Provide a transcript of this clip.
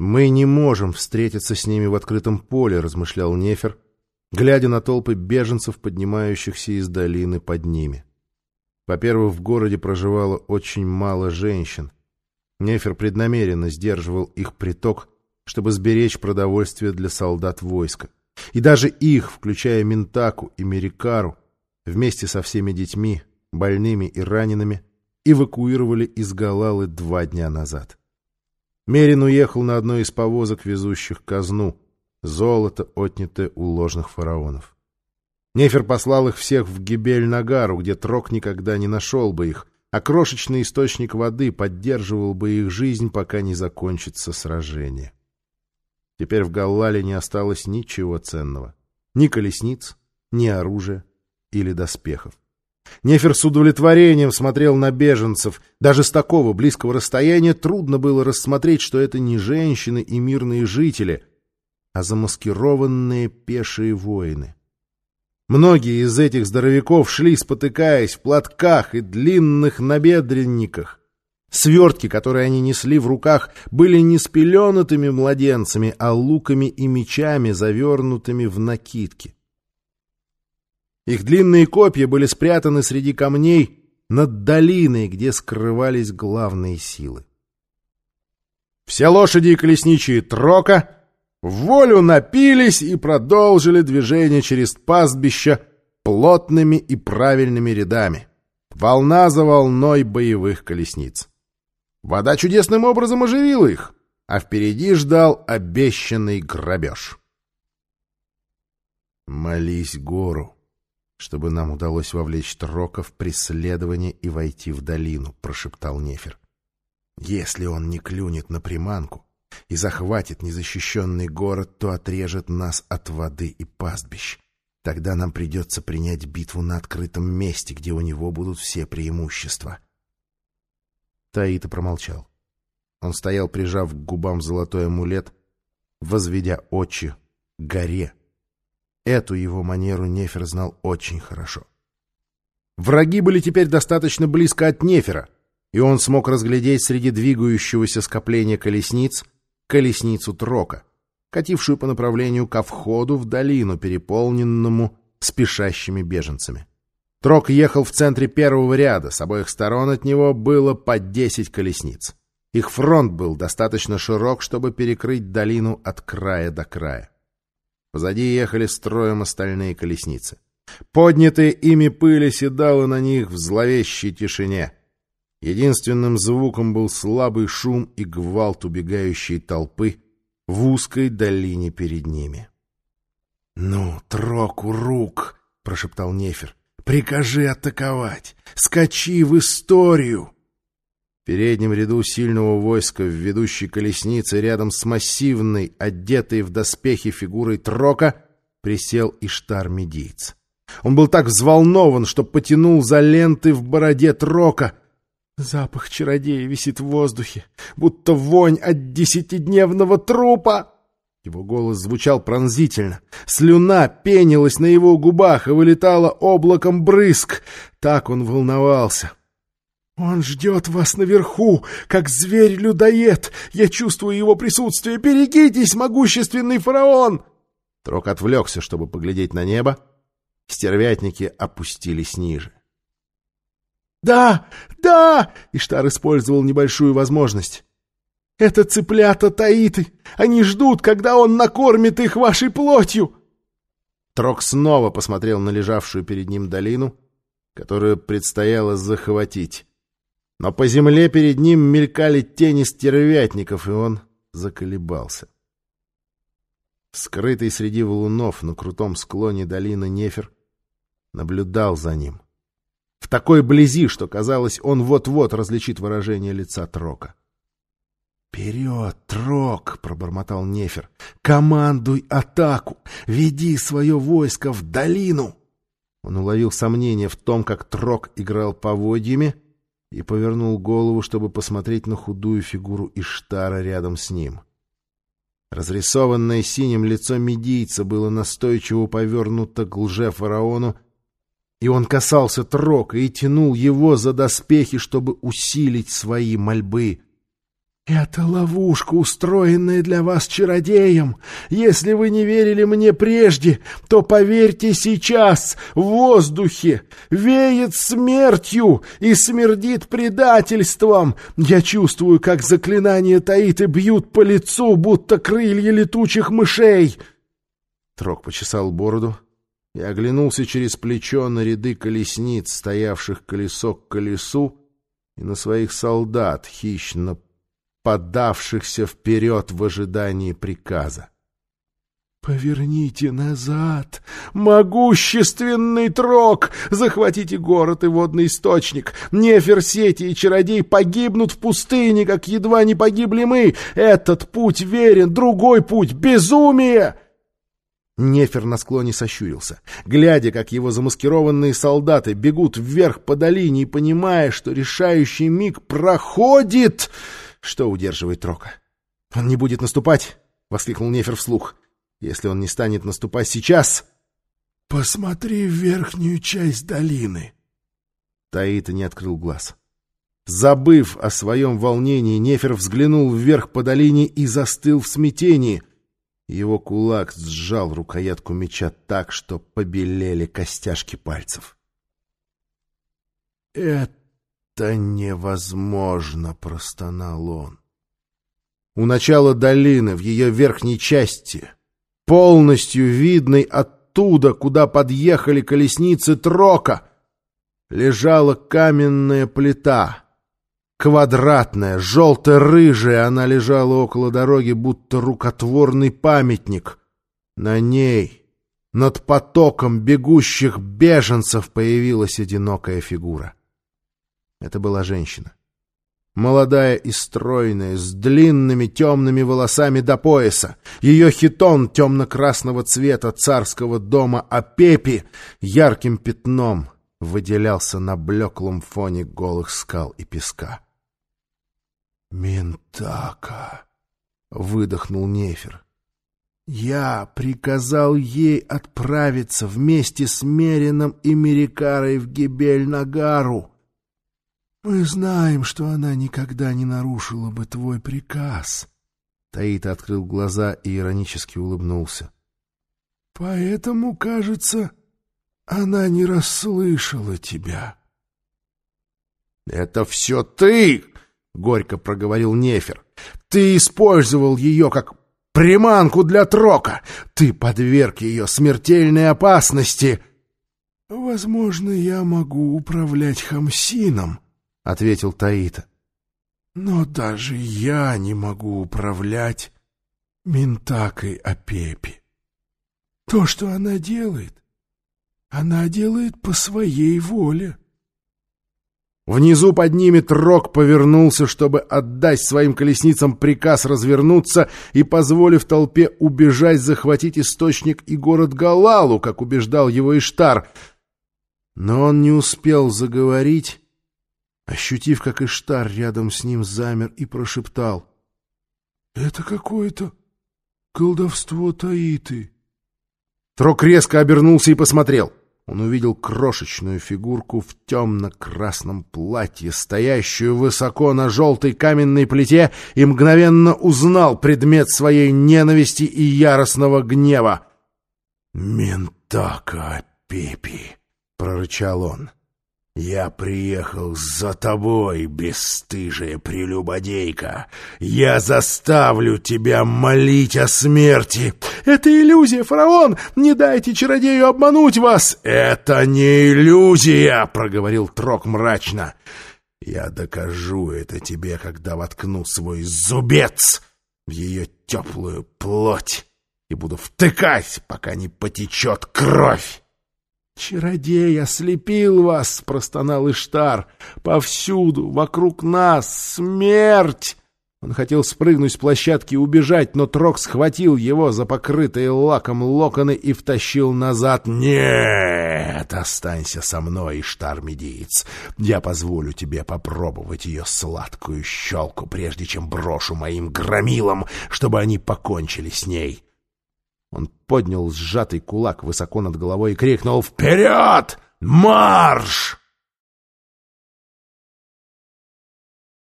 «Мы не можем встретиться с ними в открытом поле», — размышлял Нефер, глядя на толпы беженцев, поднимающихся из долины под ними. Во-первых, в городе проживало очень мало женщин. Нефер преднамеренно сдерживал их приток, чтобы сберечь продовольствие для солдат войска. И даже их, включая Ментаку и Мерикару, вместе со всеми детьми, больными и ранеными, эвакуировали из Галалы два дня назад. Мерин уехал на одной из повозок, везущих казну, золото, отнятое у ложных фараонов. Нефер послал их всех в Гибель-Нагару, где Трок никогда не нашел бы их, а крошечный источник воды поддерживал бы их жизнь, пока не закончится сражение. Теперь в Галлале не осталось ничего ценного. Ни колесниц, ни оружия или доспехов. Нефер с удовлетворением смотрел на беженцев. Даже с такого близкого расстояния трудно было рассмотреть, что это не женщины и мирные жители, а замаскированные пешие воины. Многие из этих здоровяков шли, спотыкаясь, в платках и длинных набедренниках. Свертки, которые они несли в руках, были не спеленутыми младенцами, а луками и мечами, завернутыми в накидки. Их длинные копья были спрятаны среди камней над долиной, где скрывались главные силы. Все лошади и колесничие Трока в волю напились и продолжили движение через пастбища плотными и правильными рядами, волна за волной боевых колесниц. Вода чудесным образом оживила их, а впереди ждал обещанный грабеж. «Молись гору», чтобы нам удалось вовлечь Трока в преследование и войти в долину, — прошептал Нефер. Если он не клюнет на приманку и захватит незащищенный город, то отрежет нас от воды и пастбищ. Тогда нам придется принять битву на открытом месте, где у него будут все преимущества. Таита промолчал. Он стоял, прижав к губам золотой амулет, возведя очи к горе, Эту его манеру Нефер знал очень хорошо. Враги были теперь достаточно близко от Нефера, и он смог разглядеть среди двигающегося скопления колесниц колесницу Трока, катившую по направлению ко входу в долину, переполненному спешащими беженцами. Трок ехал в центре первого ряда, с обоих сторон от него было по десять колесниц. Их фронт был достаточно широк, чтобы перекрыть долину от края до края. Позади ехали строем остальные колесницы. Поднятые ими пыли седала на них в зловещей тишине. Единственным звуком был слабый шум и гвалт убегающей толпы в узкой долине перед ними. — Ну, троку рук! — прошептал Нефер. — Прикажи атаковать! Скачи в историю! В переднем ряду сильного войска в ведущей колеснице рядом с массивной, одетой в доспехи фигурой Трока, присел Иштар-медиец. Он был так взволнован, что потянул за ленты в бороде Трока. Запах чародея висит в воздухе, будто вонь от десятидневного трупа. Его голос звучал пронзительно. Слюна пенилась на его губах и вылетала облаком брызг. Так он волновался. «Он ждет вас наверху, как зверь-людоед! Я чувствую его присутствие! Берегитесь, могущественный фараон!» Трок отвлекся, чтобы поглядеть на небо. Стервятники опустились ниже. «Да! Да!» — Иштар использовал небольшую возможность. «Это цыплята таиты! Они ждут, когда он накормит их вашей плотью!» Трок снова посмотрел на лежавшую перед ним долину, которую предстояло захватить. Но по земле перед ним мелькали тени стервятников, и он заколебался. Скрытый среди валунов на крутом склоне долины Нефер наблюдал за ним. В такой близи, что казалось, он вот-вот различит выражение лица Трока. «Вперед, Трок!» — пробормотал Нефер. «Командуй атаку! Веди свое войско в долину!» Он уловил сомнение в том, как Трок играл поводьями, и повернул голову, чтобы посмотреть на худую фигуру Иштара рядом с ним. Разрисованное синим лицо медийца было настойчиво повернуто к лже-фараону, и он касался Трока и тянул его за доспехи, чтобы усилить свои мольбы. Это ловушка, устроенная для вас чародеем. Если вы не верили мне прежде, то поверьте сейчас. В воздухе веет смертью и смердит предательством. Я чувствую, как заклинания Таиты бьют по лицу, будто крылья летучих мышей. Трок почесал бороду и оглянулся через плечо на ряды колесниц, стоявших колесо к колесу, и на своих солдат, хищно подавшихся вперед в ожидании приказа. «Поверните назад, могущественный трог! Захватите город и водный источник! Неферсети и чародей погибнут в пустыне, как едва не погибли мы! Этот путь верен, другой путь — безумие!» Нефер на склоне сощурился, глядя, как его замаскированные солдаты бегут вверх по долине и понимая, что решающий миг проходит... Что удерживает Трока? «Он не будет наступать!» — воскликнул Нефер вслух. «Если он не станет наступать сейчас...» «Посмотри в верхнюю часть долины!» Таита не открыл глаз. Забыв о своем волнении, Нефер взглянул вверх по долине и застыл в смятении. Его кулак сжал рукоятку меча так, что побелели костяшки пальцев. «Это «Это невозможно!» — простонал он. У начала долины, в ее верхней части, полностью видной оттуда, куда подъехали колесницы Трока, лежала каменная плита. Квадратная, желто-рыжая, она лежала около дороги, будто рукотворный памятник. На ней, над потоком бегущих беженцев, появилась одинокая фигура. Это была женщина. Молодая и стройная, с длинными темными волосами до пояса. Ее хитон темно-красного цвета царского дома Апепи ярким пятном выделялся на блеклом фоне голых скал и песка. «Ментака!» — выдохнул Нефер. «Я приказал ей отправиться вместе с Мерином и Мерикарой в Гибель-Нагару. Мы знаем, что она никогда не нарушила бы твой приказ. Таита открыл глаза и иронически улыбнулся. Поэтому, кажется, она не расслышала тебя. Это все ты, горько проговорил Нефер. Ты использовал ее как приманку для трока. Ты подверг ее смертельной опасности. Возможно, я могу управлять Хамсином, — ответил Таита. «Но даже я не могу управлять Ментакой Апепи. То, что она делает, она делает по своей воле». Внизу под ними Трок повернулся, чтобы отдать своим колесницам приказ развернуться и, позволив толпе убежать, захватить источник и город Галалу, как убеждал его Иштар. Но он не успел заговорить, ощутив, как Иштар рядом с ним замер и прошептал. — Это какое-то колдовство Таиты. Трок резко обернулся и посмотрел. Он увидел крошечную фигурку в темно-красном платье, стоящую высоко на желтой каменной плите, и мгновенно узнал предмет своей ненависти и яростного гнева. «Ментака Пепи!» — прорычал он. «Я приехал за тобой, бесстыжая прелюбодейка! Я заставлю тебя молить о смерти!» «Это иллюзия, фараон! Не дайте чародею обмануть вас!» «Это не иллюзия!» — проговорил Трок мрачно. «Я докажу это тебе, когда воткну свой зубец в ее теплую плоть и буду втыкать, пока не потечет кровь!» «Чародей ослепил вас!» — простонал Иштар. «Повсюду, вокруг нас, смерть!» Он хотел спрыгнуть с площадки и убежать, но Трок схватил его за покрытые лаком локоны и втащил назад. «Нет! Останься со мной, Иштар-медиец! Я позволю тебе попробовать ее сладкую щелку, прежде чем брошу моим громилам, чтобы они покончили с ней!» Он поднял сжатый кулак высоко над головой и крикнул «Вперед! Марш!»